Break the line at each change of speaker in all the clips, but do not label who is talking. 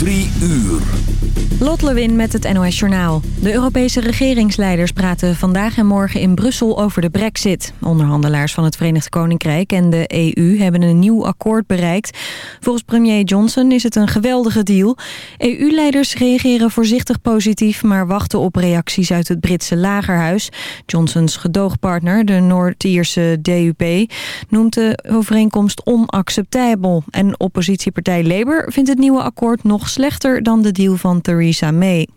Drie uur.
Lot Lewin met het NOS Journaal. De Europese regeringsleiders praten vandaag en morgen in Brussel over de brexit. Onderhandelaars van het Verenigd Koninkrijk en de EU hebben een nieuw akkoord bereikt. Volgens premier Johnson is het een geweldige deal. EU-leiders reageren voorzichtig positief, maar wachten op reacties uit het Britse lagerhuis. Johnsons gedoogpartner, de Noord-Ierse DUP, noemt de overeenkomst onacceptabel. En oppositiepartij Labour vindt het nieuwe akkoord nog slechter dan de deal van Theresa May.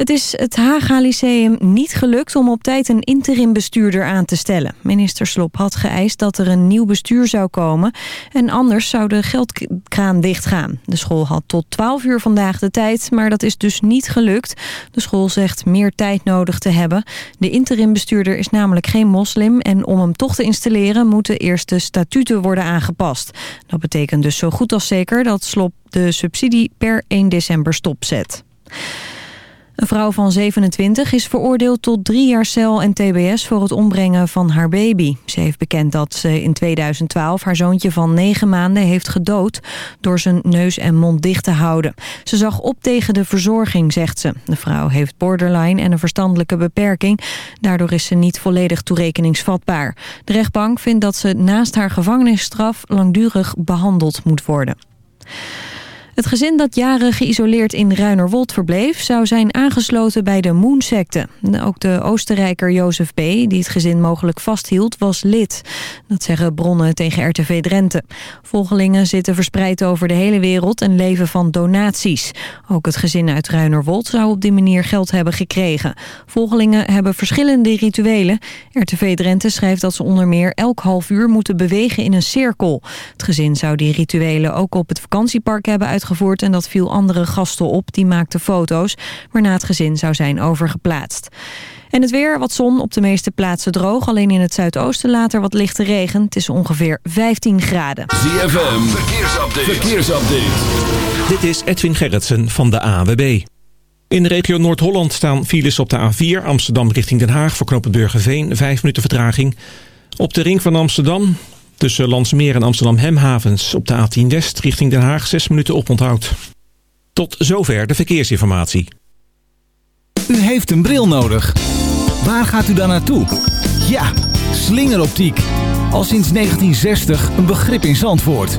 Het is het Haga Lyceum niet gelukt om op tijd een interim bestuurder aan te stellen. Minister Slop had geëist dat er een nieuw bestuur zou komen... en anders zou de geldkraan dichtgaan. De school had tot 12 uur vandaag de tijd, maar dat is dus niet gelukt. De school zegt meer tijd nodig te hebben. De interim bestuurder is namelijk geen moslim... en om hem toch te installeren moeten eerst de statuten worden aangepast. Dat betekent dus zo goed als zeker dat Slop de subsidie per 1 december stopzet. Een vrouw van 27 is veroordeeld tot drie jaar cel en tbs voor het ombrengen van haar baby. Ze heeft bekend dat ze in 2012 haar zoontje van negen maanden heeft gedood... door zijn neus en mond dicht te houden. Ze zag op tegen de verzorging, zegt ze. De vrouw heeft borderline en een verstandelijke beperking. Daardoor is ze niet volledig toerekeningsvatbaar. De rechtbank vindt dat ze naast haar gevangenisstraf langdurig behandeld moet worden. Het gezin dat jaren geïsoleerd in Ruinerwold verbleef... zou zijn aangesloten bij de Moonsecte. Ook de Oostenrijker Jozef B., die het gezin mogelijk vasthield, was lid. Dat zeggen bronnen tegen RTV Drenthe. Volgelingen zitten verspreid over de hele wereld en leven van donaties. Ook het gezin uit Ruinerwold zou op die manier geld hebben gekregen. Volgelingen hebben verschillende rituelen. RTV Drenthe schrijft dat ze onder meer elk half uur moeten bewegen in een cirkel. Het gezin zou die rituelen ook op het vakantiepark hebben uitgevoerd en dat viel andere gasten op. Die maakten foto's, waarna het gezin zou zijn overgeplaatst. En het weer, wat zon, op de meeste plaatsen droog. Alleen in het zuidoosten later wat lichte regen. Het is ongeveer 15 graden.
ZFM, verkeersupdate. verkeersupdate.
Dit is Edwin Gerritsen van de AWB. In de regio Noord-Holland staan files op de A4 Amsterdam richting Den Haag... voor knooppunt Burgerveen, 5 minuten vertraging. Op de ring van Amsterdam Tussen Landsmeer en Amsterdam Hemhavens op de A10 West richting Den Haag 6 minuten oponthoud. Tot zover de verkeersinformatie.
U heeft een bril nodig. Waar gaat u dan naartoe? Ja, slingeroptiek. Al sinds 1960 een begrip in Zandvoort.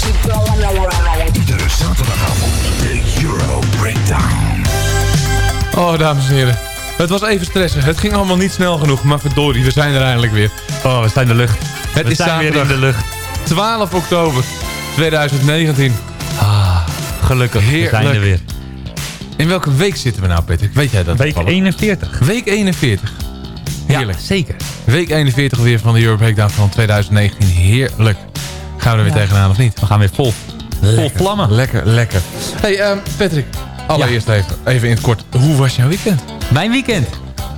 Iedere zaterdagavond de Euro Breakdown.
Oh, dames en heren. Het was even stressen. Het ging allemaal niet snel genoeg. Maar verdorie, we zijn er eindelijk weer.
Oh, we zijn in de lucht.
Het
we
is
zijn weer in de lucht.
12 oktober 2019.
Ah, gelukkig,
Heerlijk.
we zijn er weer.
In welke week zitten we nou, Peter? Weet jij dat?
Week
toevallig?
41.
Week 41. Heerlijk.
zeker.
Week 41 weer van de Euro Breakdown van 2019. Heerlijk. Gaan we er weer tegenaan of niet?
We gaan weer vol. Vol vlammen.
Lekker, lekker. Hey ehm, Patrick, allereerst even, even in het kort. Hoe was jouw weekend?
Mijn weekend?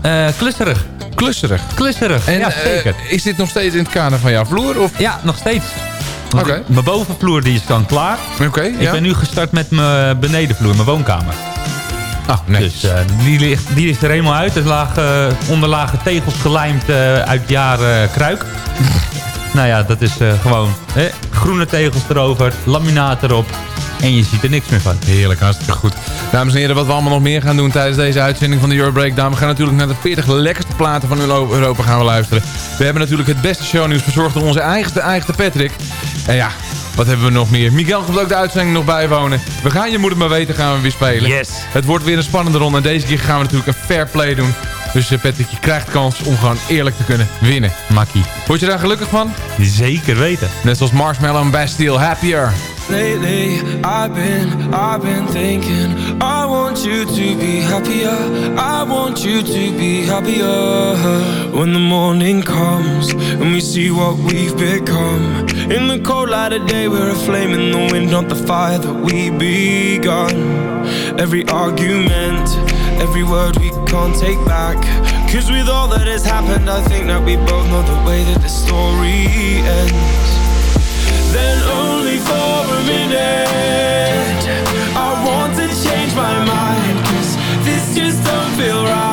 Eh klusserig.
Klusserig.
Klusserig,
En
ja
eh,
zeker.
is dit nog steeds in het kader van jouw vloer? Of?
Ja, nog steeds.
Oké.
Mijn bovenvloer die is dan klaar.
Oké,
Ik
ja.
ben nu gestart met mijn benedenvloer, mijn woonkamer.
Ah, netjes.
Dus eh, die, ligt, die is er helemaal uit. Er lagen eh, onderlagen tegels gelijmd eh, uit het jaar eh, Kruik. Nou ja, dat is eh, gewoon hè, groene tegels erover, laminaat erop. En je ziet er niks meer van.
Heerlijk, hartstikke goed. Dames en heren, wat we allemaal nog meer gaan doen tijdens deze uitzending van de Euro Breakdown. We gaan natuurlijk naar de 40 lekkerste platen van Euro- Europa gaan we luisteren. We hebben natuurlijk het beste shownieuws verzorgd door onze eigenste, eigenste Patrick. En ja, wat hebben we nog meer? Miguel komt ook de uitzending nog bijwonen. We gaan Je Moet Het Maar Weten gaan we weer spelen.
Yes.
Het wordt weer een spannende ronde en deze keer gaan we natuurlijk een fair play doen. Dus eh, Patrick, je krijgt kans om gewoon eerlijk te kunnen winnen.
Makkie.
Word je daar gelukkig van?
Zeker weten.
Net zoals Marshmallow en Bastille, Happier.
Lately, I've been, I've been thinking I want you to be happier I want you to be happier When the morning comes And we see what we've become In the cold light of day We're a flame in the wind Not the fire that we begun Every argument Every word we can't take back. Cause with all that has happened I think that we both know the way that the story ends. Then only for a minute I want to change my mind. Cause this just don't feel right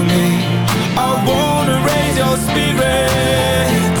Spirit.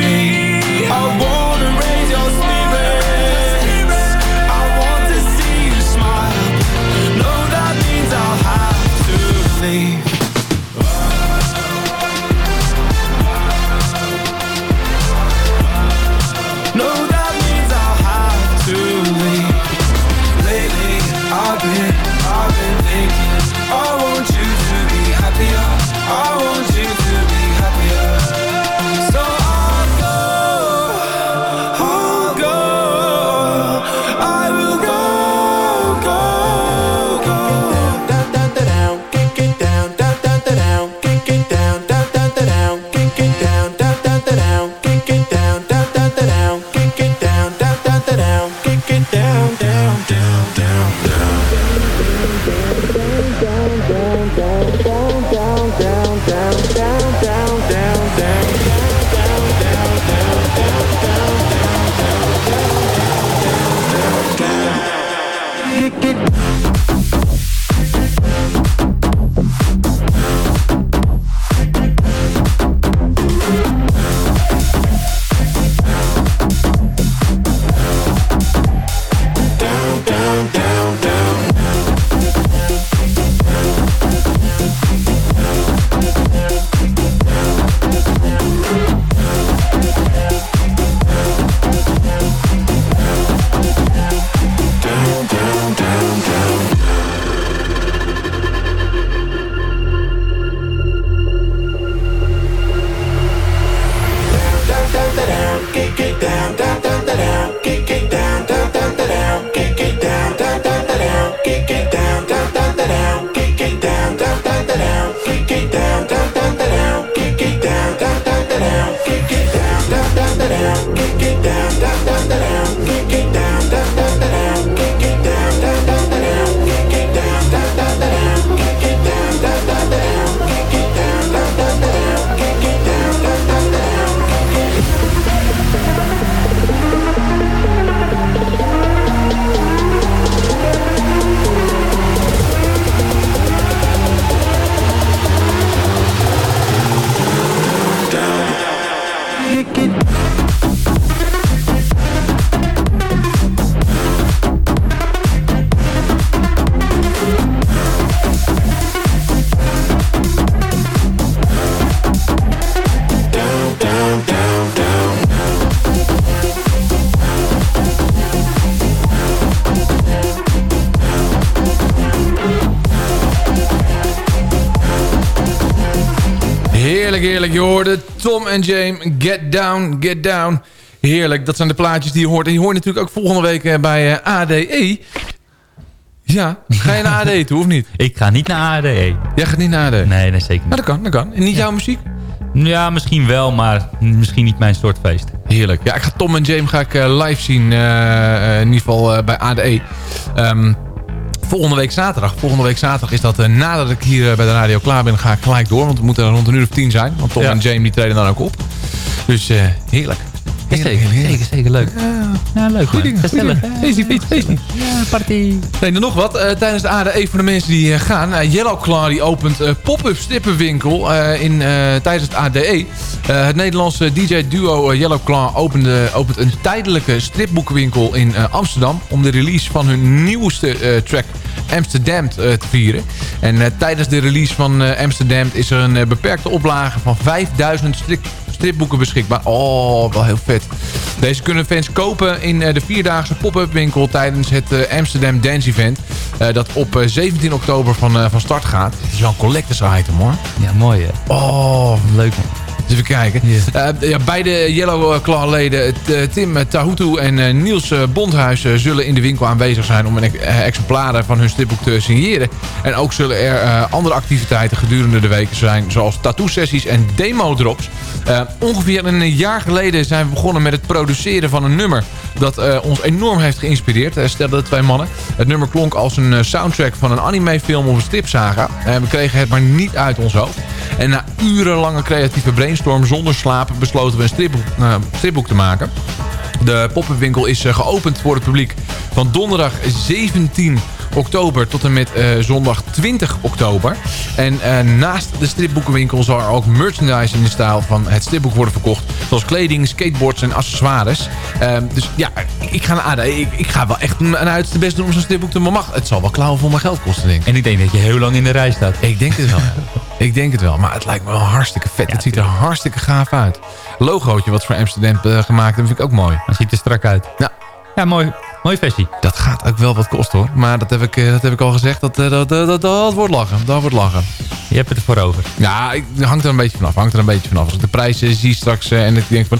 en James, Get Down, Get Down. Heerlijk, dat zijn de plaatjes die je hoort. En je hoort natuurlijk ook volgende week eh, bij eh, ADE. Ja, ga je naar ADE toe of niet?
Ik ga niet naar ADE.
Jij gaat niet naar ADE?
Nee, nee zeker niet.
Maar dat kan, dat kan. En niet jouw muziek?
Ja, misschien wel, maar misschien niet mijn soort feest.
Heerlijk. Ja, ik ga Tom en James ga ik, eh, live zien. in ieder geval bij ADE. Ehm, volgende week zaterdag. Volgende week zaterdag is dat eh, nadat ik hier eh, bij de radio klaar ben, ga ik gelijk door. Want we moeten rond een uur of tien zijn. Want Tom
Ja.
en James die treden dan ook op. Dus eh, heerlijk.
Zeker, zeker, zeker leuk. Ja, leuk
Goeie
man. Gezellig.
goeie dingen. Feestie, feestie, feestie.
Ja, party.
Nee, dan nog wat. Eh, tijdens de ADE voor de mensen die eh, gaan. eh, Yellow Claw die opent pop-up strippenwinkel eh, in, tijdens het ADE. Het Nederlandse DJ-duo Yellow Claw opende, opent een tijdelijke stripboekenwinkel in Amsterdam. Om de release van hun nieuwste track Amsterdam te vieren. En tijdens de release van Amsterdam is er een beperkte oplage van 5000 strip stripboeken beschikbaar. Oh, wel heel vet. Deze kunnen fans kopen in eh, de vierdaagse pop-up winkel tijdens het eh, Amsterdam Dance Event. eh, dat op eh, 17 oktober van, van start gaat. Het is wel een collectors item hoor.
Ja, mooi hè.
Oh,
Leuk man.
Even kijken. Eh, ja, beide Yellow Claw leden eh, Tim eh, Tahutu en eh, Niels eh, Bondhuis eh, zullen in de winkel aanwezig zijn om een eh, exemplaren van hun stripboek te signeren. En ook zullen er eh, andere activiteiten gedurende de weken zijn, zoals tattoo-sessies en demo-drops. Eh, ongeveer een jaar geleden zijn we begonnen met het produceren van een nummer dat eh, ons enorm heeft geïnspireerd. Stelden de twee mannen. Het nummer klonk als een eh, soundtrack van een animefilm of een stripsaga. Eh, we kregen het maar niet uit ons hoofd. En na urenlange creatieve brainstorm zonder slaap besloten we een stripboek, eh, stripboek te maken. De pop-up winkel is eh, geopend voor het publiek van donderdag 17 oktober tot en met eh, zondag 20 oktober. En eh, naast de stripboekenwinkel zal er ook merchandise in de stijl van het stripboek worden verkocht. Zoals kleding, skateboards en accessoires. Ehm, dus ja, ik ga naar. Ik, ik ga wel echt mijn uiterste best doen om zo'n stripboek te maken. Het zal wel klauwen voor mijn geld kosten, denk ik.
En ik denk dat je heel lang in de rij staat.
Ik denk het wel. ja. ik denk het wel. Maar het lijkt me wel hartstikke vet. het ziet er hartstikke gaaf uit. Logootje wat voor Amsterdam eh, gemaakt hebben vind ik ook mooi.
Dat ziet er strak uit.
Ja.
Ja, mooi. Mooie versie.
Dat gaat ook wel wat kosten hoor. Maar dat heb ik, eh, dat heb ik al gezegd. Dat, eh, dat, dat, dat, dat wordt lachen. Dat wordt lachen.
Je hebt het ervoor over.
Ja, ik, hangt er een beetje vanaf. Hangt er een beetje vanaf. Als ik de prijzen zie straks eh, en ik denk van...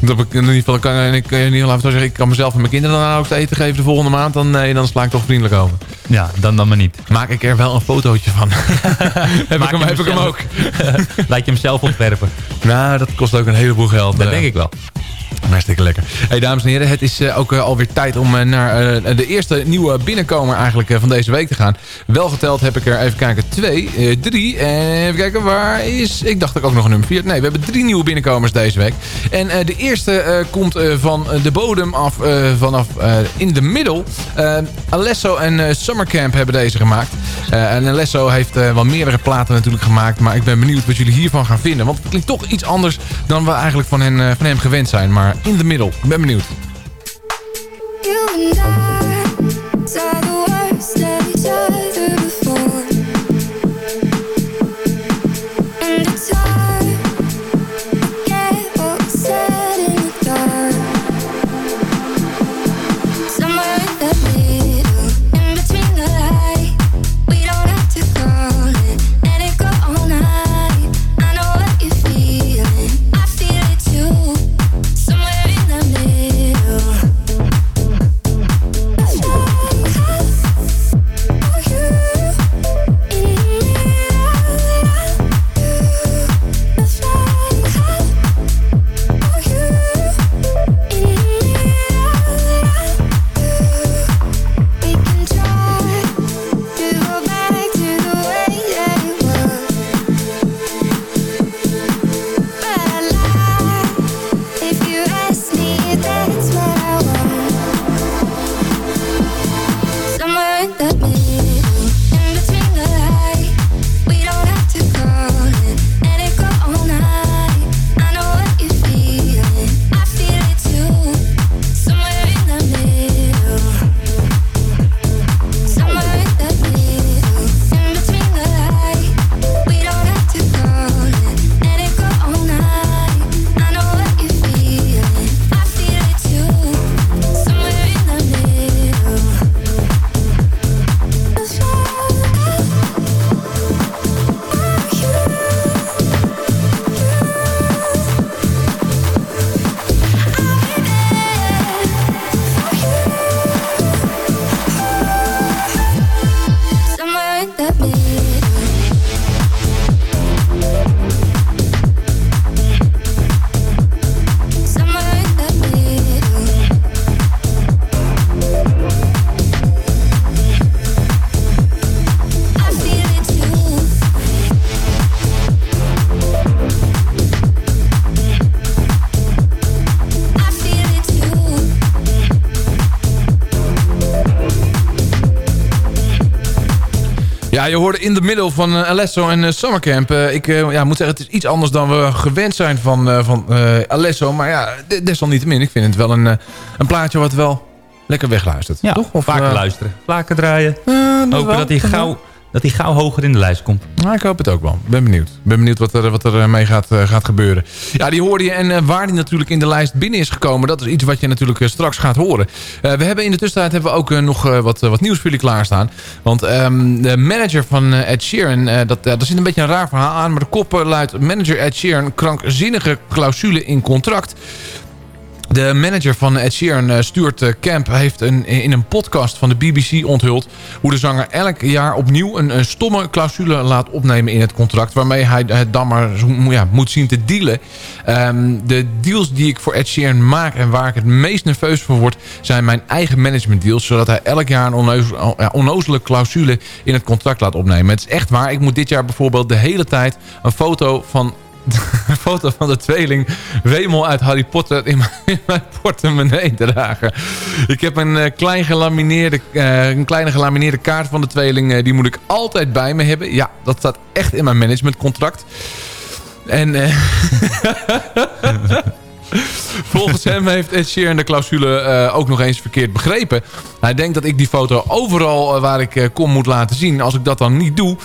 Dat ik in ieder geval kan, en ik, in ieder geval zeggen, ik kan mezelf en mijn kinderen dan ook te eten geven de volgende maand. Dan, nee, dan sla ik toch vriendelijk over.
Ja, dan dan maar niet.
Maak ik er wel een fotootje van. heb ik hem, heb ik hem ook.
Laat je hem zelf ontwerpen.
Nou, dat kost ook een heleboel geld.
Dat denk ik wel.
Hartstikke lekker. Hey, dames en heren, het is eh, ook eh, alweer tijd om eh, naar de eerste nieuwe binnenkomer eigenlijk van deze week te gaan. Wel geteld heb ik er, even kijken, twee, drie. En even kijken, waar is... Ik dacht dat ik ook nog een nummer vier. Nee, we hebben drie nieuwe binnenkomers deze week. En de eerste komt van de bodem af, vanaf in de middel. Alesso en Summercamp hebben deze gemaakt. En Alesso heeft wel meerdere platen natuurlijk gemaakt. Maar ik ben benieuwd wat jullie hiervan gaan vinden. Want het klinkt toch iets anders dan we eigenlijk van, van hem gewend zijn. Maar in de middel. Ik ben benieuwd. Je hoorde in de middel van eh, Alesso en eh, Summercamp. Eh, ik ja, moet zeggen, het is iets anders dan we gewend zijn van, van Alesso. Maar ja, de- desalniettemin, ik vind het wel een, een plaatje wat wel lekker wegluistert.
Ja,
toch? Of,
vaker luisteren. Vaker draaien.
dat
Hopen dat hij gauw, dat hij gauw hoger in de lijst komt.
Nou, ik hoop het ook wel. Ben benieuwd. Ben benieuwd wat er, wat er eh, mee gaat, eh, gaat gebeuren. Ja, die hoorde je. En eh, waar die natuurlijk in de lijst binnen is gekomen... dat is iets wat je natuurlijk straks gaat horen. We hebben in de tussentijd hebben we ook nog wat, wat nieuws voor jullie klaarstaan. Want ehm, de manager van Ed Sheeran... eh, dat, daar zit een beetje een raar verhaal aan... maar de kop luidt... manager Ed Sheeran krankzinnige clausule in contract... De manager van Ed Sheeran, eh, Stuart eh, Camp, heeft in een podcast van de BBC onthuld... hoe de zanger elk jaar opnieuw een, stomme clausule laat opnemen in het contract... waarmee hij het dan maar ja, moet zien te dealen. Ehm, de deals die ik voor Ed Sheeran maak en waar ik het meest nerveus voor word... zijn mijn eigen management deals... zodat hij elk jaar een onnozel- onnozele clausule in het contract laat opnemen. Het is echt waar. Ik moet dit jaar bijvoorbeeld de hele tijd een foto van een foto van de tweeling Wemel uit Harry Potter in mijn, portemonnee dragen. Ik heb een, eh, klein gelamineerde, eh, een kleine gelamineerde kaart van de tweeling. eh, die moet ik altijd bij me hebben. Ja, dat staat echt in mijn managementcontract. En... Volgens hem heeft Ed Sheeran de clausule eh, ook nog eens verkeerd begrepen. Hij denkt dat ik die foto overal eh, waar ik eh, kom moet laten zien. Als ik dat dan niet doe,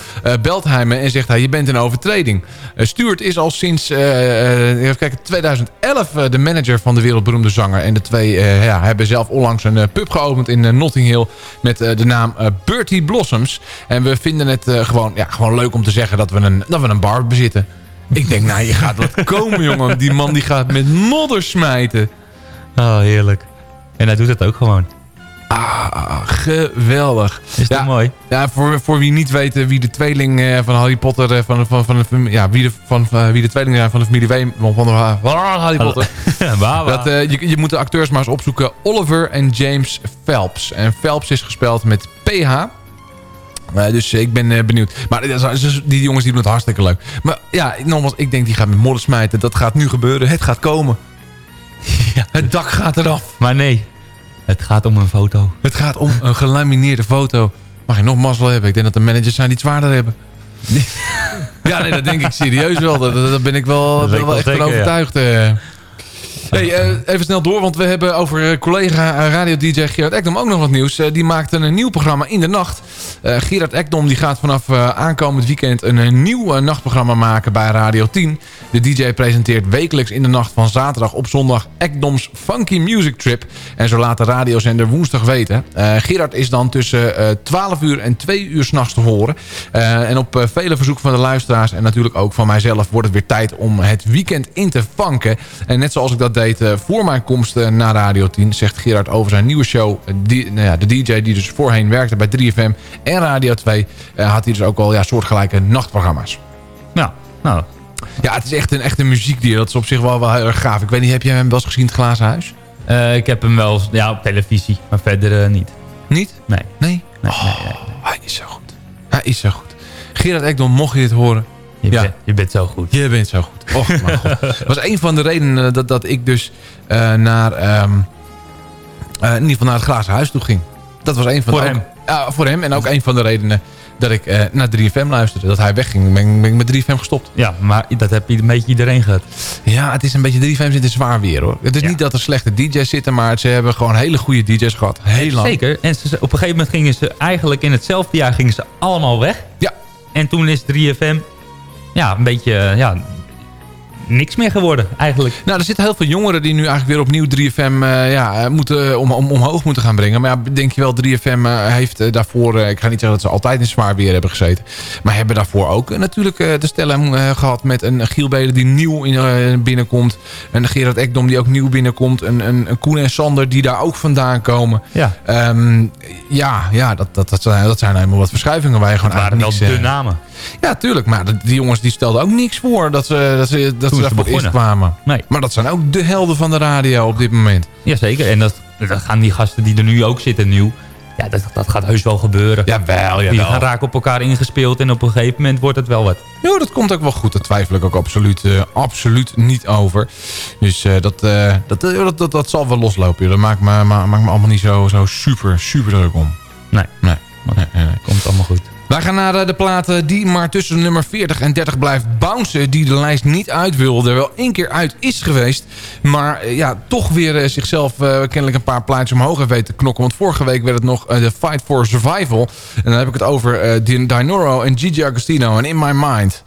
belt hij me en zegt hij... je bent in overtreding. Stuart is al sinds eh, eh, even kijken, 2011 eh, de manager van de wereldberoemde zanger. En de twee ja, hebben zelf onlangs een pub geopend in Notting Hill... met de naam Bertie Blossoms. En we vinden het gewoon, ja, gewoon leuk om te zeggen dat we een, dat we een bar bezitten. Ik denk, nou, je gaat wat komen, jongen. Die man die gaat met modder smijten.
Oh, heerlijk. En hij doet het ook gewoon.
Ah, geweldig.
Is dat
ja,
mooi?
Ja, voor, voor wie niet weet eh, wie de tweeling eh, van Harry Potter... eh, van, van, van, de ja, wie, de, van, wie de tweeling van de familie Weem... Van van Harry Potter. Dat, je, je moet de acteurs maar eens opzoeken. Oliver en James Phelps. En Phelps is gespeld met PH. Eh, dus ik ben eh, benieuwd. Maar eh, die jongens die doen het hartstikke leuk. Maar ja, nogmaals, ik denk die gaat met modder smijten. Dat gaat nu gebeuren. Het gaat komen. Het dak gaat eraf.
Maar nee, het gaat om een foto.
Het gaat om een gelamineerde foto. Mag je nog mazzel hebben? Ik denk dat de managers zijn die het zwaarder hebben. ja, nee, dat denk ik serieus wel. Daar, ben ik wel,
Dat weet
ben
ik
wel
wel
echt van
zeker, ja.
overtuigd. eh. Hey, eh, even snel door, want we hebben over eh, collega eh, radio-dj Gerard Ekdom ook nog wat nieuws. Die maakt een, nieuw programma in de nacht. Gerard Ekdom die gaat vanaf aankomend weekend een, nieuw nachtprogramma maken bij Radio 10. De DJ presenteert wekelijks in de nacht van zaterdag op zondag Ekdoms Funky Music Trip. En zo laat de radiozender woensdag weten. Gerard is dan tussen eh 12 uur en 2 uur s'nachts te horen. En op vele verzoeken van de luisteraars en natuurlijk ook van mijzelf... wordt het weer tijd om het weekend in te vanken. En net zoals ik dat eh, voor mijn komst eh, naar Radio 10... zegt Gerard over zijn nieuwe show. eh, Die, nou ja, de DJ die dus voorheen werkte bij 3FM en Radio 2... eh, had hij dus ook al ja, soortgelijke nachtprogramma's.
Nou, nou.
Ja, het is echt een, echt een muziekdier. Dat is op zich wel, wel heel erg gaaf. Ik weet niet, heb jij hem wel eens gezien, het Glazen Huis?
Ik heb hem wel ja, op televisie, maar verder niet.
Niet?
Nee.
Nee?
Nee,
Oh,
nee, nee.
Hij is zo goed. Hij is zo goed. Gerard Ekdom, mocht je dit horen...
Je,
Ja.
bent, je bent zo goed.
Je bent zo goed. Och, mijn god. Dat was een van de redenen dat, dat ik dus eh, naar... ehm, eh, in ieder geval naar het Glazen Huis toe ging. Dat was een van
Voor
de...
hem?
Ook, voor hem. En ook een van de redenen dat ik eh, naar 3FM luisterde. Dat hij wegging. Ben, ben ik met 3FM gestopt.
Ja, maar dat heb je een beetje iedereen gehad.
Ja, het is een beetje 3FM zit in zwaar weer hoor. Het is
Ja.
niet dat er slechte DJ's zitten, maar ze hebben gewoon hele goede DJ's gehad. Heel lang.
Zeker. En ze, op een gegeven moment gingen ze eigenlijk in hetzelfde jaar gingen ze allemaal weg.
Ja.
En toen is 3FM ja, een beetje eh, ja, niks meer geworden eigenlijk.
Nou, er zitten heel veel jongeren die nu eigenlijk weer opnieuw 3FM eh, ja, eh, moeten, om, om, omhoog moeten gaan brengen. Maar ja, denk je wel, 3FM eh, heeft daarvoor... ik ga niet zeggen dat ze altijd in zwaar weer hebben gezeten. Maar hebben daarvoor ook natuurlijk de stellen eh, gehad met een Giel Belen die nieuw in, binnenkomt. Een Gerard Ekdom die ook nieuw binnenkomt. Een, een, een Koen en Sander die daar ook vandaan komen.
Ja.
Ehm, ja, ja dat, dat, dat, zijn, dat zijn helemaal wat verschuivingen waar je gewoon
Het waren wel
eigenlijk niks...
de namen.
Ja, tuurlijk. Maar die jongens die stelden ook niks voor dat ze, dat ze, dat
Toen
ze daarvoor eerst kwamen.
Nee.
Maar dat zijn ook de helden van de radio op dit moment.
Jazeker. En dat, dat gaan die gasten die er nu ook zitten nieuw. Ja, dat, dat gaat heus wel gebeuren.
Jawel,
Die
jawel.
gaan raken op elkaar ingespeeld en op een gegeven moment wordt het wel wat.
Ja, dat komt ook wel goed. Daar twijfel ik ook absoluut, eh, absoluut niet over. Dus eh, dat, eh, dat, dat, dat, dat zal wel loslopen. joh. Dat maakt me, ma- maakt me allemaal niet zo, zo super, super druk om.
Nee,
Nee, nee, nee, nee.
komt allemaal goed.
Wij gaan naar eh, de platen die maar tussen nummer 40 en 30 blijft bouncen. Die de lijst niet uit wilde. Wel één keer uit is geweest. Maar eh, ja, toch weer eh, zichzelf kennelijk een paar plaatjes omhoog heeft weten knokken. Want vorige week werd het nog de Fight for Survival. En dan heb ik het over uh, Dinoro en Gigi Agostino en
In My Mind.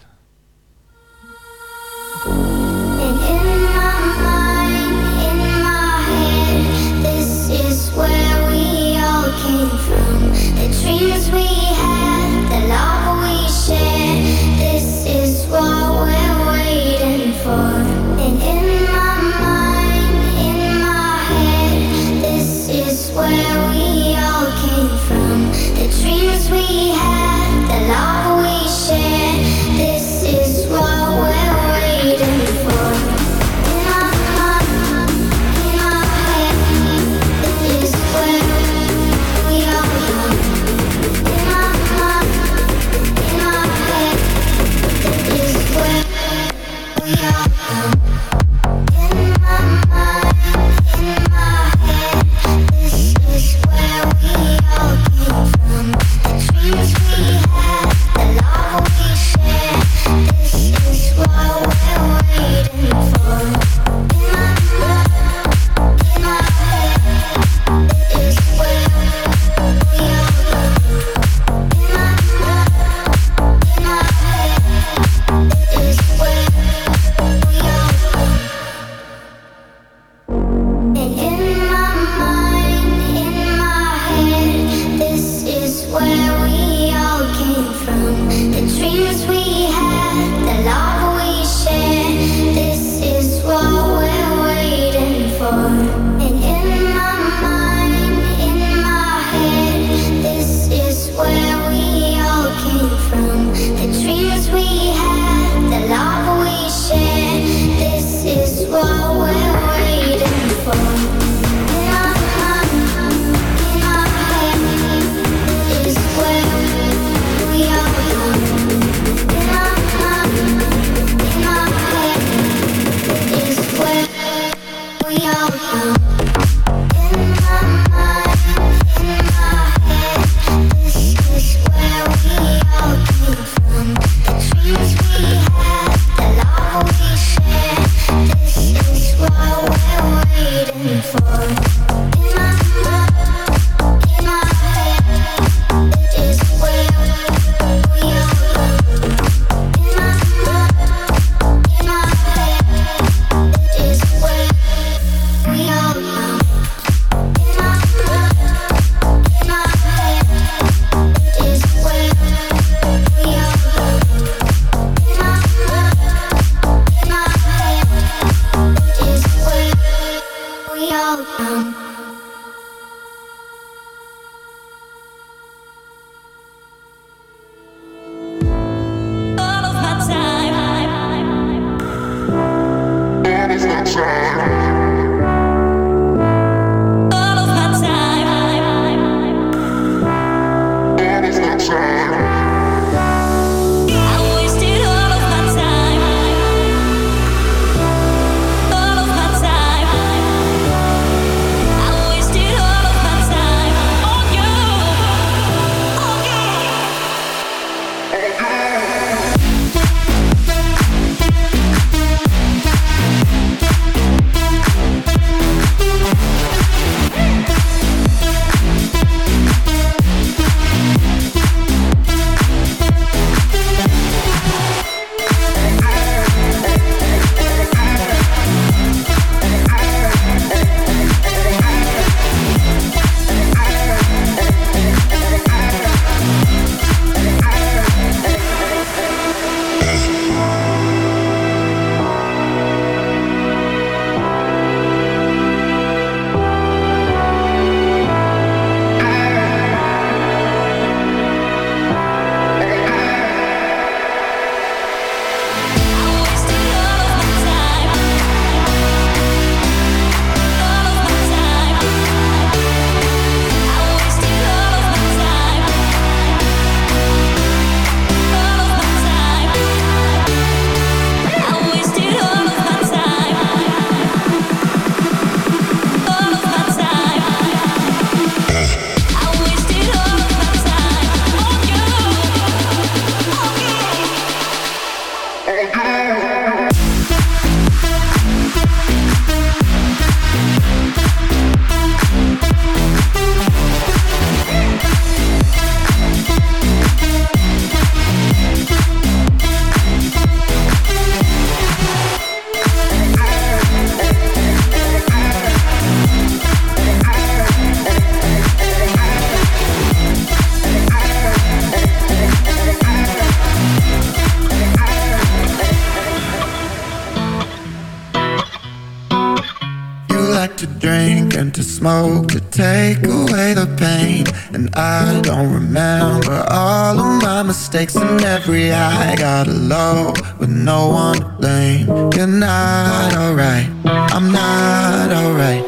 To smoke to take away the pain. And I don't remember all of my mistakes and every I got low with no one to blame. You're not alright, I'm not alright.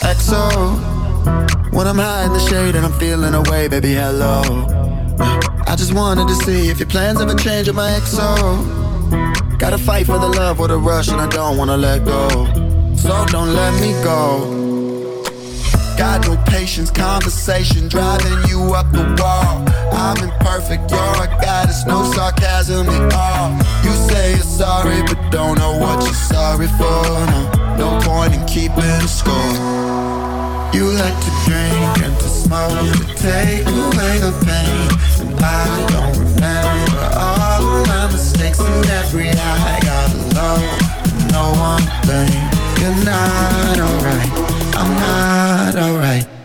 XO, when I'm high in the shade and I'm feeling away, baby, hello. I just wanted to see if your plans ever change with my XO. Gotta fight for the love or the rush, and I don't wanna let go. So don't let me go. Got no patience, conversation driving you up the wall. I'm imperfect, you're a goddess, no sarcasm at all. You say you're sorry, but don't know what you're sorry for. No, no point in keeping score. You like to drink and to smoke to take away the pain. And I don't remember all of my mistakes and every I got alone. No one blame. You're not alright. I'm not alright.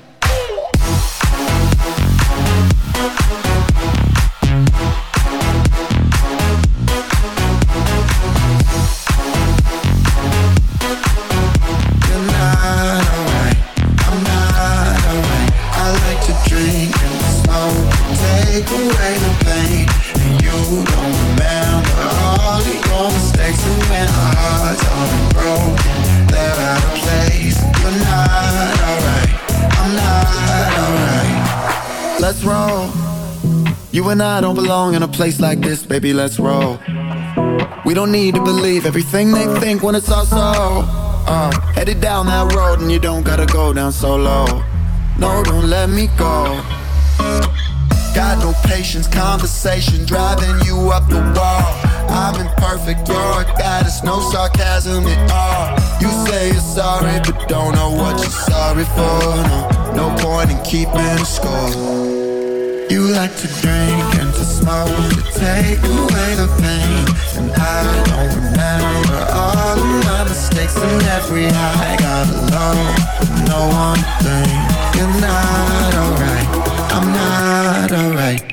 Roll. You and I don't belong in a place like this, baby. Let's roll. We don't need to believe everything they think when it's all so. Uh, headed down that road and you don't gotta go down so low. No, don't let me go. Got no patience, conversation driving you up the wall. I'm imperfect, you're a goddess, no sarcasm at all. You say you're sorry, but don't know what you're sorry for. No, no point in keeping score. You like to drink and to smoke to take away the pain. And I don't remember all of my mistakes and every high got alone. No one thing. You're not alright. I'm not alright.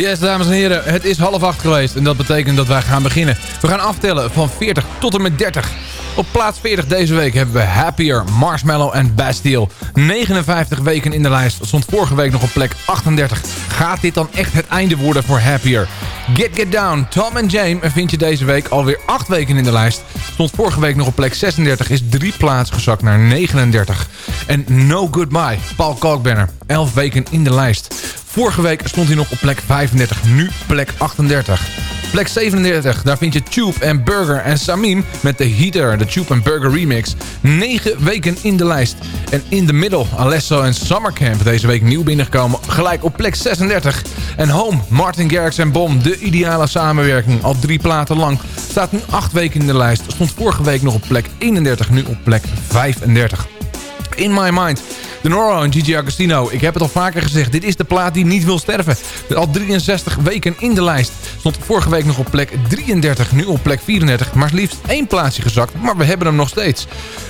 Yes, dames en heren, het is half acht geweest en dat betekent dat wij gaan beginnen. We gaan aftellen van 40 tot en met 30. Op plaats 40 deze week hebben we Happier, Marshmallow en Bastille. 59 weken in de lijst, stond vorige week nog op plek 38. Gaat dit dan echt het einde worden voor Happier? Get Get Down, Tom en James vind je deze week alweer 8 weken in de lijst. Stond vorige week nog op plek 36, is drie plaatsen gezakt naar 39. En No Goodbye, Paul Kalkbrenner, 11 weken in de lijst. Vorige week stond hij nog op plek 35, nu plek 38. Plek 37, daar vind je Tube en Burger en Samim met de Heater, de Tube en Burger remix. 9 weken in de lijst. En in de middel, Alesso en Summercamp deze week nieuw binnengekomen, gelijk op plek 36. En Home, Martin Garrix en Bom, de ideale samenwerking, al drie platen lang. Staat nu 8 weken in de lijst, stond vorige week nog op plek 31, nu op plek 35. In My Mind De Noro en Gigi Agostino. Ik heb het al vaker gezegd, dit is de plaat die niet wil sterven. Al 63 weken in de lijst. Stond vorige week nog op plek 33, nu op plek 34. Maar liefst één plaatsje gezakt, maar we hebben hem nog steeds.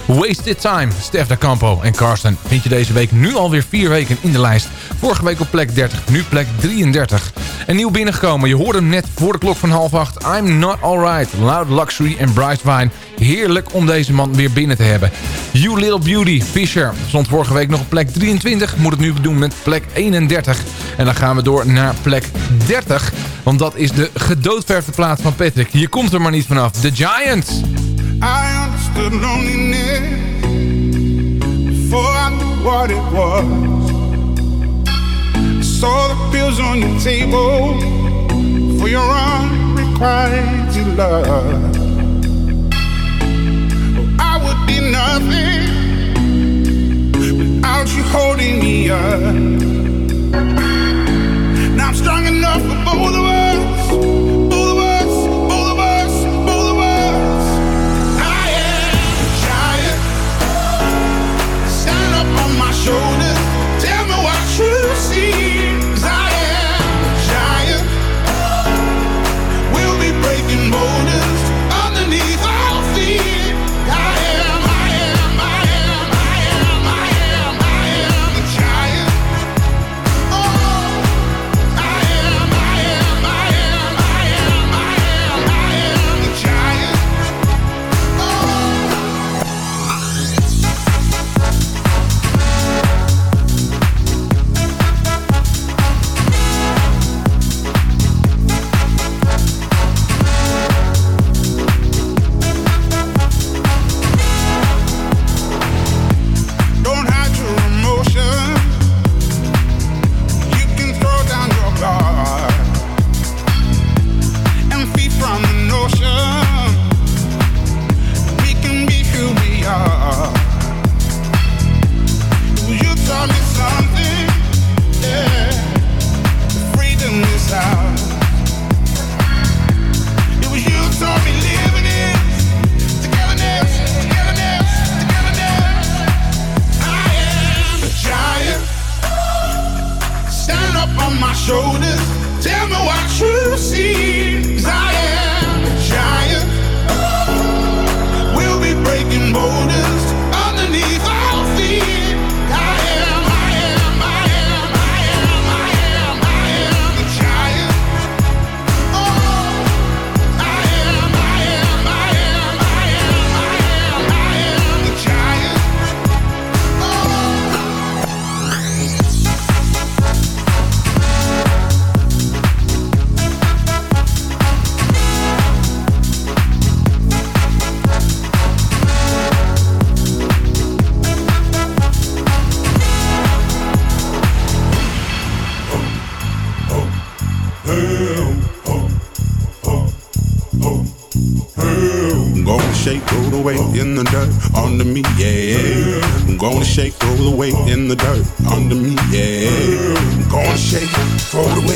Wasted Time, Stef da Campo en Carsten. Vind je deze week nu alweer vier weken in de lijst. Vorige week op plek 30, nu plek 33. En nieuw binnengekomen, je hoorde hem net voor de klok van half acht. I'm Not Alright, Loud Luxury en Bryce Vine. Heerlijk om deze man weer binnen te hebben. You Little Beauty, Fisher. Stond vorige week nog op plek 23. Moet het nu doen met plek 31. En dan gaan we door naar plek 30. Want dat is de gedoodverfde plaat van Patrick. Je komt er maar niet vanaf. The Giants.
I understood loneliness before I knew what it was. I saw the pills on your table for your unrequited love. Be nothing without you holding me up. Now I'm strong enough for both of us. See. The
dirt under me, yeah. Gonna shake, throw the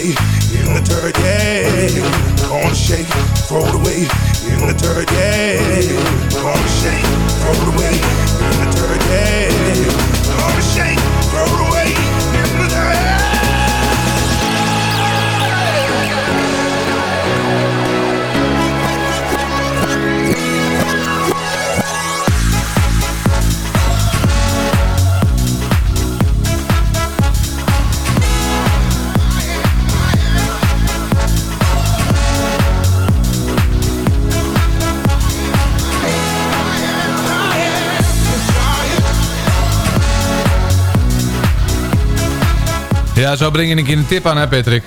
Zo breng je een keer een tip aan, hè Patrick?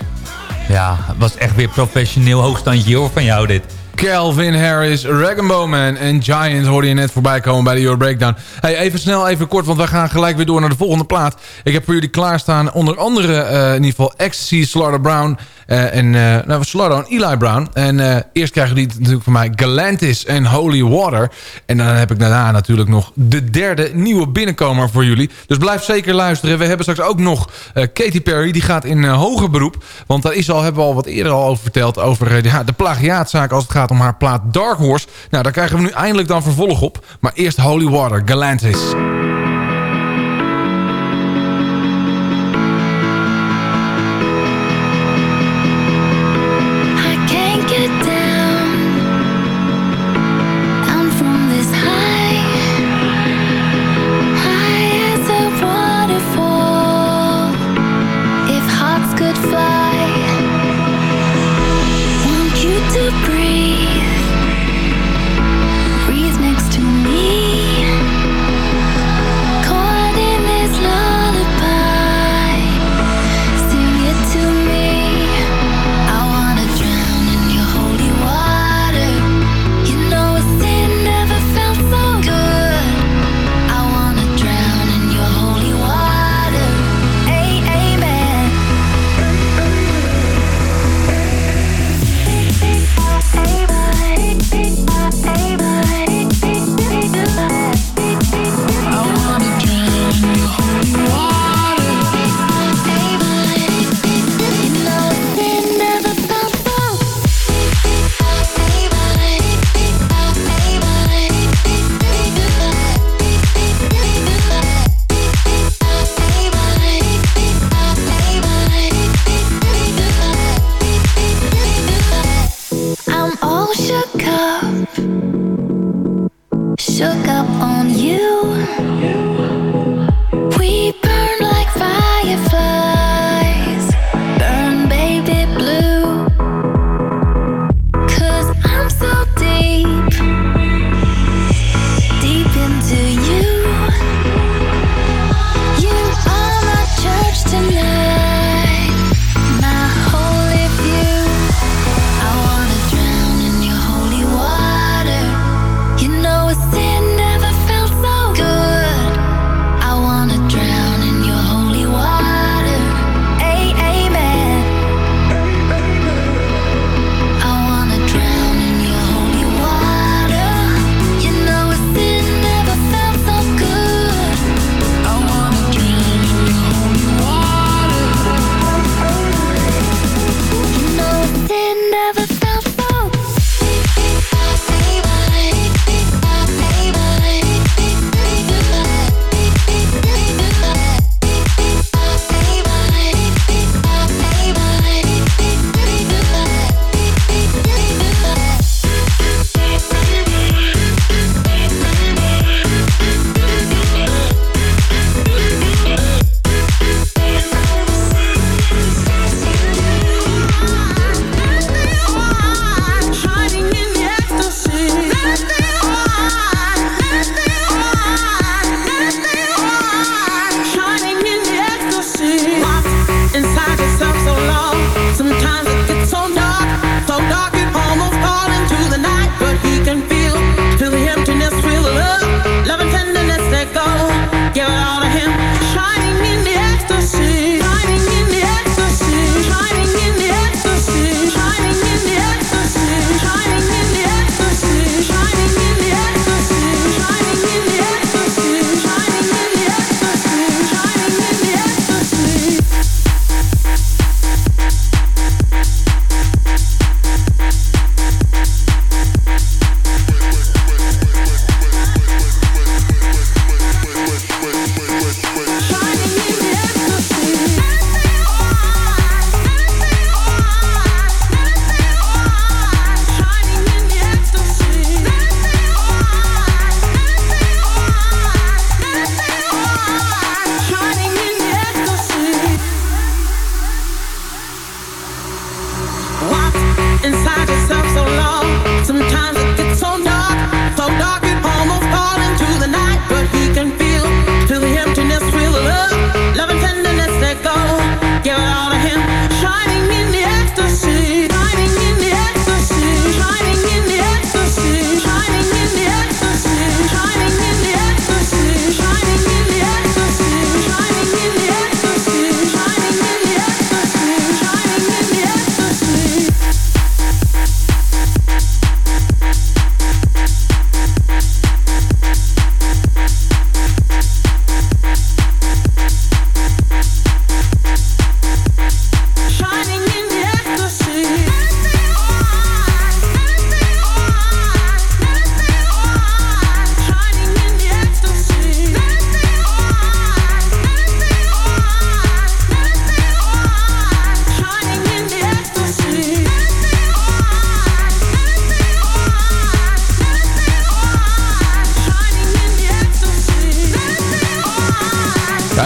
Ja, het was echt weer professioneel hoogstandje hoor van jou dit.
Calvin Harris, Rag Bowman en Giant hoorde je net voorbij komen bij de Euro Breakdown. Hey, even snel, even kort, want we gaan gelijk weer door naar de volgende plaat. Ik heb voor jullie klaarstaan onder andere eh, in ieder geval Ecstasy, Slaughter Brown eh, en uh, nou, Slaughter en Eli Brown. En eerst krijgen die natuurlijk van mij Galantis en Holy Water. En dan heb ik daarna natuurlijk nog de derde nieuwe binnenkomer voor jullie. Dus blijf zeker luisteren. We hebben straks ook nog Katy Perry, die gaat in hoger beroep. Want daar is al, hebben we al wat eerder al over verteld, over de plagiaatzaak als het om haar plaat Dark Horse. Nou, daar krijgen we nu eindelijk dan vervolg op. Maar eerst Holy Water, Galantis.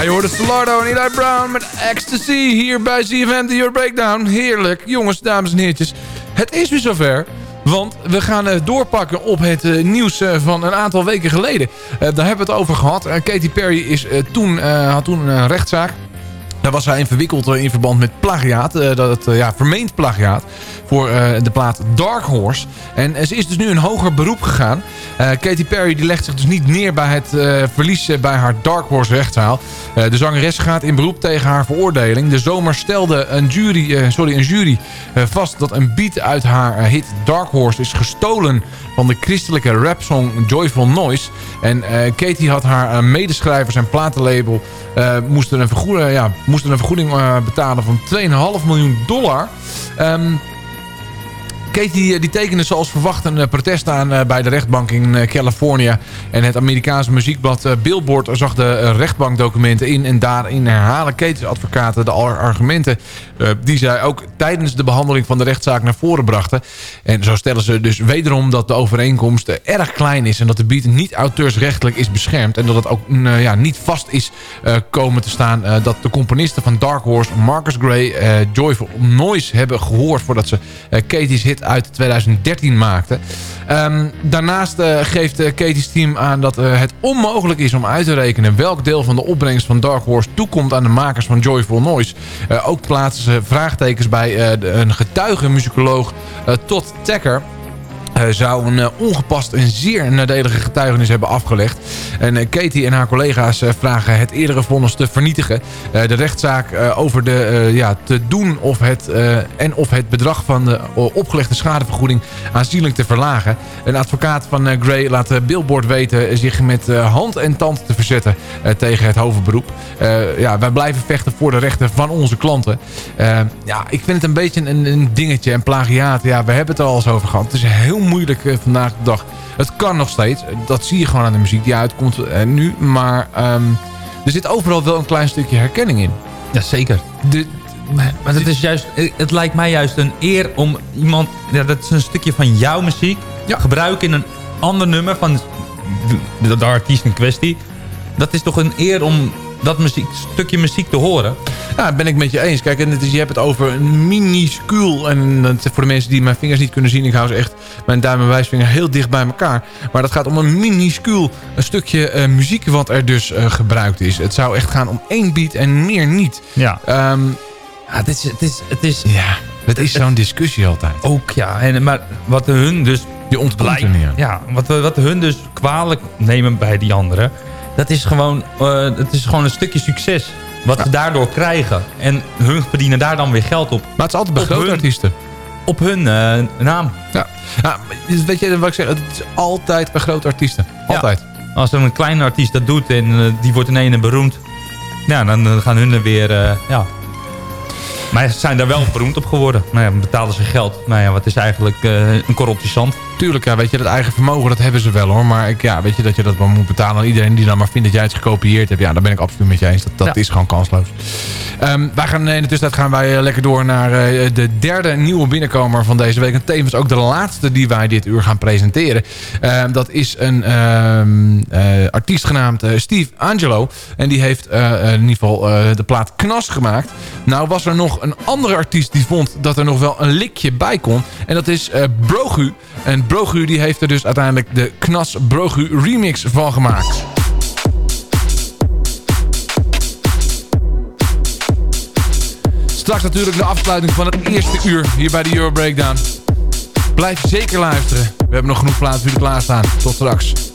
Ja, je hoorde en Eli Brown met Ecstasy hier bij CFM The Your Breakdown. Heerlijk. Jongens, dames en heertjes. Het is weer zover. Want we gaan eh, doorpakken op het eh, nieuws eh, van een aantal weken geleden. Daar hebben we het over gehad. Eh, Katy Perry is, toen, had toen een rechtszaak. Daar was hij in verwikkeld eh, in verband met plagiaat. eh, dat eh, ja, vermeend plagiaat. Voor de plaat Dark Horse. En ze is dus nu een hoger beroep gegaan. Katy Perry die legt zich dus niet neer bij het verlies bij haar Dark Horse rechtszaal. De zangeres gaat in beroep tegen haar veroordeling. De zomer stelde een jury, sorry, een jury vast dat een beat uit haar hit Dark Horse is gestolen van de christelijke rapsong Joyful Noise. En eh, Katy had haar eh, medeschrijvers en platenlabel eh, moesten, een vergoeding, ja, moesten een vergoeding betalen van 2,5 miljoen dollar. Ehm, Katie eh, die tekende zoals verwacht een eh, protest aan eh, bij de rechtbank in Californië. En het Amerikaanse muziekblad Billboard zag de rechtbankdocumenten in. En daarin herhalen Katie's advocaten de ar- argumenten die zij ook tijdens de behandeling van de rechtszaak naar voren brachten. En zo stellen ze dus wederom dat de overeenkomst erg klein is. En dat de beat niet auteursrechtelijk is beschermd. En dat het ook mm, ja, niet vast is komen te staan dat de componisten van Dark Horse, Marcus Gray, Joyful Noise hebben gehoord voordat ze Katie's hit uit 2013 maakten. Ehm, daarnaast eh, geeft eh, Katie's team aan dat eh, het onmogelijk is om uit te rekenen welk deel van de opbrengst van Dark Horse toekomt aan de makers van Joyful Noise. Ook plaatsen ze vraagtekens bij een getuige muzikoloog Todd Tacker. Eh, zou een eh, ongepast en zeer nadelige getuigenis hebben afgelegd. En eh, Katie en haar collega's vragen het eerdere vonnis te vernietigen. De rechtszaak over de ja, te doen of het, en of het bedrag van de opgelegde schadevergoeding aanzienlijk te verlagen. Een advocaat van Gray laat Billboard weten zich met hand en tand te verzetten tegen het hoofdberoep. Eh, ja, wij blijven vechten voor de rechten van onze klanten. Ja, ik vind het een beetje een, een dingetje. En plagiaat, ja, we hebben het er al eens over gehad. Het is heel moeilijk eh, vandaag de dag. Het kan nog steeds. Dat zie je gewoon aan de muziek die uitkomt eh, nu. Maar ehm, er zit overal wel een klein stukje herkenning in.
Ja, zeker.
De,
maar maar het, is juist, het lijkt mij juist een eer om iemand... Ja, dat is een stukje van jouw muziek. Gebruiken in een ander nummer van de, de, de artiest in kwestie. Dat is toch een eer om dat muziek, stukje muziek te horen.
Ja, ben ik met je eens. Kijk, en het is, je hebt het over een minuscuul. En dat voor de mensen die mijn vingers niet kunnen zien... ik hou ze echt mijn duim en wijsvinger heel dicht bij elkaar. Maar dat gaat om een minuscuul een stukje eh, muziek... wat er dus eh, gebruikt is. Het zou echt gaan om één beat en meer niet.
Ja.
Ehm,
ja het, is, het, is, het is...
Ja, het is zo'n discussie altijd.
Ook ja, en, maar wat hun dus...
Je aan.
Ja, wat, wat hun dus kwalijk nemen bij die anderen... dat is gewoon, eh, het is gewoon een stukje succes... wat ze daardoor krijgen. En hun verdienen daar dan weer geld op.
Maar het is altijd bij grote artiesten.
Op hun eh, naam.
Ja. ja, maar weet je wat ik zeg? Het is altijd bij grote artiesten. Altijd.
Als er een kleine artiest dat doet en eh, die wordt in ene beroemd... Ja, dan eh, gaan hun er weer... eh, ja. Maar ze zijn daar wel beroemd op geworden. Nou ja, dan betalen ze geld. Nou ja, wat is eigenlijk eh, een korreltje zand?
Tuurlijk, ja, weet je, dat eigen vermogen, dat hebben ze wel hoor. Maar ik, ja, weet je dat je dat wel moet betalen aan iedereen die dan maar vindt dat jij het gekopieerd hebt. Ja, daar ben ik absoluut met je eens. Dat, dat
Ja.
is gewoon kansloos. Ehm, wij gaan, in de tussentijd gaan wij eh, lekker door naar eh, de derde nieuwe binnenkomer van deze week. En tevens ook de laatste die wij dit uur gaan presenteren. Ehm, dat is een ehm, eh, artiest genaamd eh, Steve Angelo. En die heeft eh, in ieder geval eh, de plaat Knas gemaakt. Nou was er nog een andere artiest die vond dat er nog wel een likje bij kon. En dat is eh, Brogu. En Brogu die heeft er dus uiteindelijk de Knas Brogu remix van gemaakt. Straks natuurlijk de afsluiting van het eerste uur hier bij de Euro Breakdown. Blijf zeker luisteren. We hebben nog genoeg plaatsen voor jullie klaarstaan. Tot straks.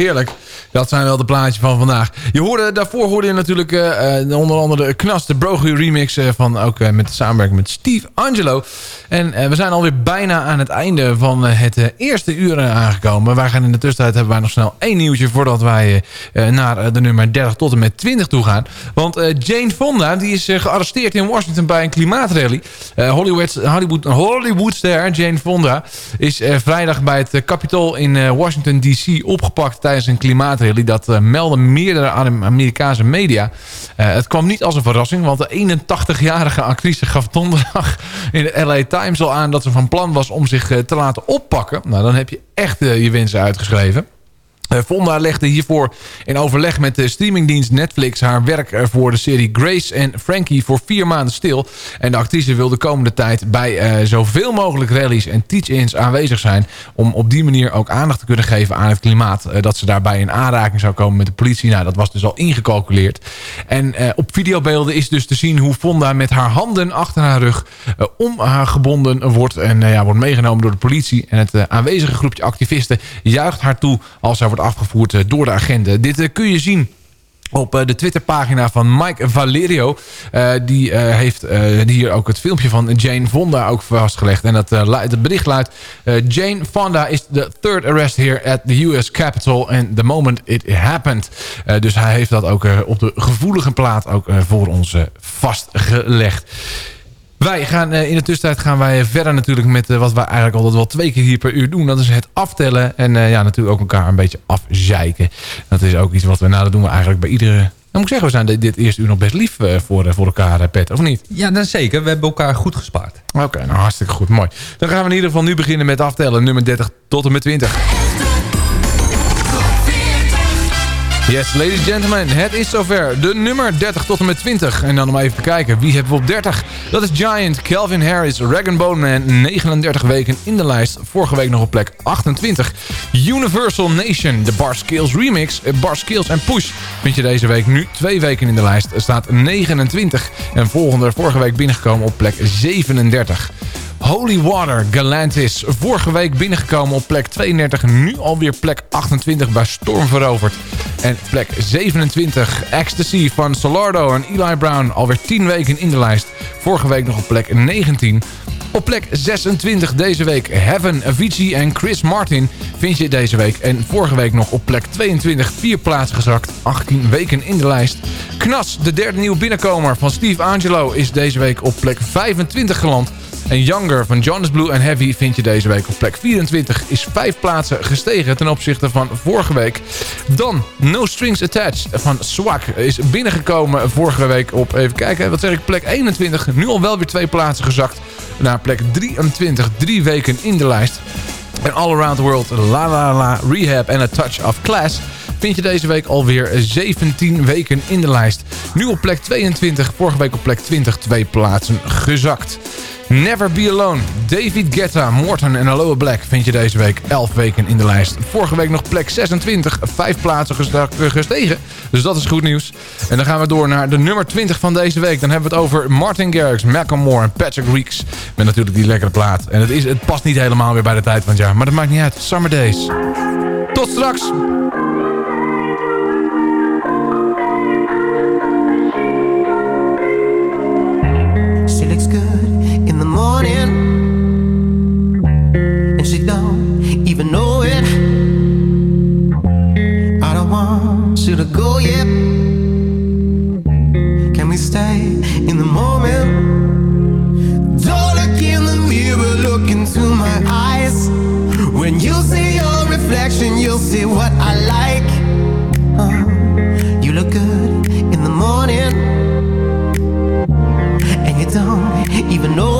Heerlijk. Dat zijn wel de plaatjes van vandaag. Je hoorde, daarvoor hoorde je natuurlijk eh, eh, onder andere de Knast, de Brogu remix eh, van ook met de samenwerking met Steve Angelo. En eh, we zijn alweer bijna aan het einde van eh, het eh, eerste uur aangekomen. Wij gaan in de tussentijd hebben wij nog snel één nieuwtje voordat wij naar de nummer 30 tot en met 20 toe gaan. Want Jane Fonda die is gearresteerd in Washington bij een klimaatrally. Hollywood, Hollywood, Hollywoodster Jane Fonda is vrijdag bij het Capitool in Washington D.C. opgepakt tijdens een klimaatrally. Dat melden meerdere Am- Amerikaanse media. Het kwam niet als een verrassing, want de 81-jarige actrice gaf donderdag in de LA Times al aan dat ze van plan was om zich eh, te laten oppakken. Nou, dan heb je echt eh, je wensen uitgeschreven. Eh, Fonda legde hiervoor in overleg met de streamingdienst Netflix... haar werk eh, voor de serie Grace en Frankie voor vier maanden stil. En de actrice wil de komende tijd bij eh, zoveel mogelijk rallies en teach-ins aanwezig zijn... om op die manier ook aandacht te kunnen geven aan het klimaat. Dat ze daarbij in aanraking zou komen met de politie. Nou, dat was dus al ingecalculeerd. En eh, op videobeelden is dus te zien hoe Fonda met haar handen achter haar rug... om haar gebonden wordt en ja, wordt meegenomen door de politie. En het aanwezige groepje activisten juicht haar toe als zij wordt afgevoerd eh, door de agenten. Dit eh, kun je zien op eh, de Twitterpagina van Mike Valerio. Die heeft hier ook het filmpje van Jane Fonda ook vastgelegd. En dat, het bericht luidt... Jane Fonda is the third arrest here at the US Capitol... and the moment it happened. Dus hij heeft dat ook op de gevoelige plaat ook voor ons vastgelegd. Wij gaan eh, in de tussentijd gaan wij verder natuurlijk met eh, wat wij eigenlijk altijd wel twee keer hier per uur doen. Dat is het aftellen en eh, ja, natuurlijk ook elkaar een beetje afzeiken. Dat is ook iets wat we, nou dat doen we eigenlijk bij iedere... Dan moet ik zeggen, we zijn dit- eerste uur nog best lief voor, voor elkaar, Pet, of niet?
Ja, dat zeker. We hebben elkaar goed gespaard.
Oké, nou hartstikke goed, mooi. Dan gaan we in ieder geval nu beginnen met aftellen. Nummer 30 tot en met 20. Yes, ladies and gentlemen, het is zover. De nummer 30 tot en met 20. En dan om even te kijken, wie hebben we op 30? Dat is Giant, Calvin Harris, Rag Bone Man. 39 weken in de lijst. Vorige week nog op plek 28. Universal Nation, de Bar Skills remix. eh, Bar Skills en Push vind je deze week nu twee weken in de lijst. Staat 29. En volgende vorige week binnengekomen op plek 37. Holy Water, Galantis. Vorige week binnengekomen op plek 32. Nu alweer plek 28 bij Storm veroverd. En plek 27, Ecstasy van Solardo en Eli Brown. Alweer 10 weken in de lijst. Vorige week nog op plek 19. Op plek 26 deze week Heaven, Avicii en Chris Martin vind je deze week. En vorige week nog op plek 22, vier plaatsen gezakt. 18 weken in de lijst. Knas, de derde nieuwe binnenkomer van Steve Angelo, is deze week op plek 25 geland. En Younger van Jonas Blue en Heavy vind je deze week op plek 24. Is vijf plaatsen gestegen ten opzichte van vorige week. Dan No Strings Attached van Swag is binnengekomen vorige week op, even kijken, wat zeg ik, plek 21. Nu al wel weer twee plaatsen gezakt naar plek 23. Drie weken in de lijst. En All Around the World, La La La, Rehab en A Touch of Class vind je deze week alweer 17 weken in de lijst. Nu op plek 22, vorige week op plek 20, twee plaatsen gezakt. Never Be Alone, David Guetta, Morton en Aloha Black vind je deze week 11 weken in de lijst. Vorige week nog plek 26, vijf plaatsen gesta- gestegen. Dus dat is goed nieuws. En dan gaan we door naar de nummer 20 van deze week. Dan hebben we het over Martin Garrix, Macklemore en Patrick Reeks. Met natuurlijk die lekkere plaat. En het, is, het past niet helemaal weer bij de tijd van het jaar. Maar dat maakt niet uit. Summer Days. Tot straks.
And she don't even know it. I don't want you to go yet. Can we stay in the moment? Don't look in the mirror, look into my eyes. When you see your reflection, you'll see what I like. Uh, you look good in the morning and you don't even know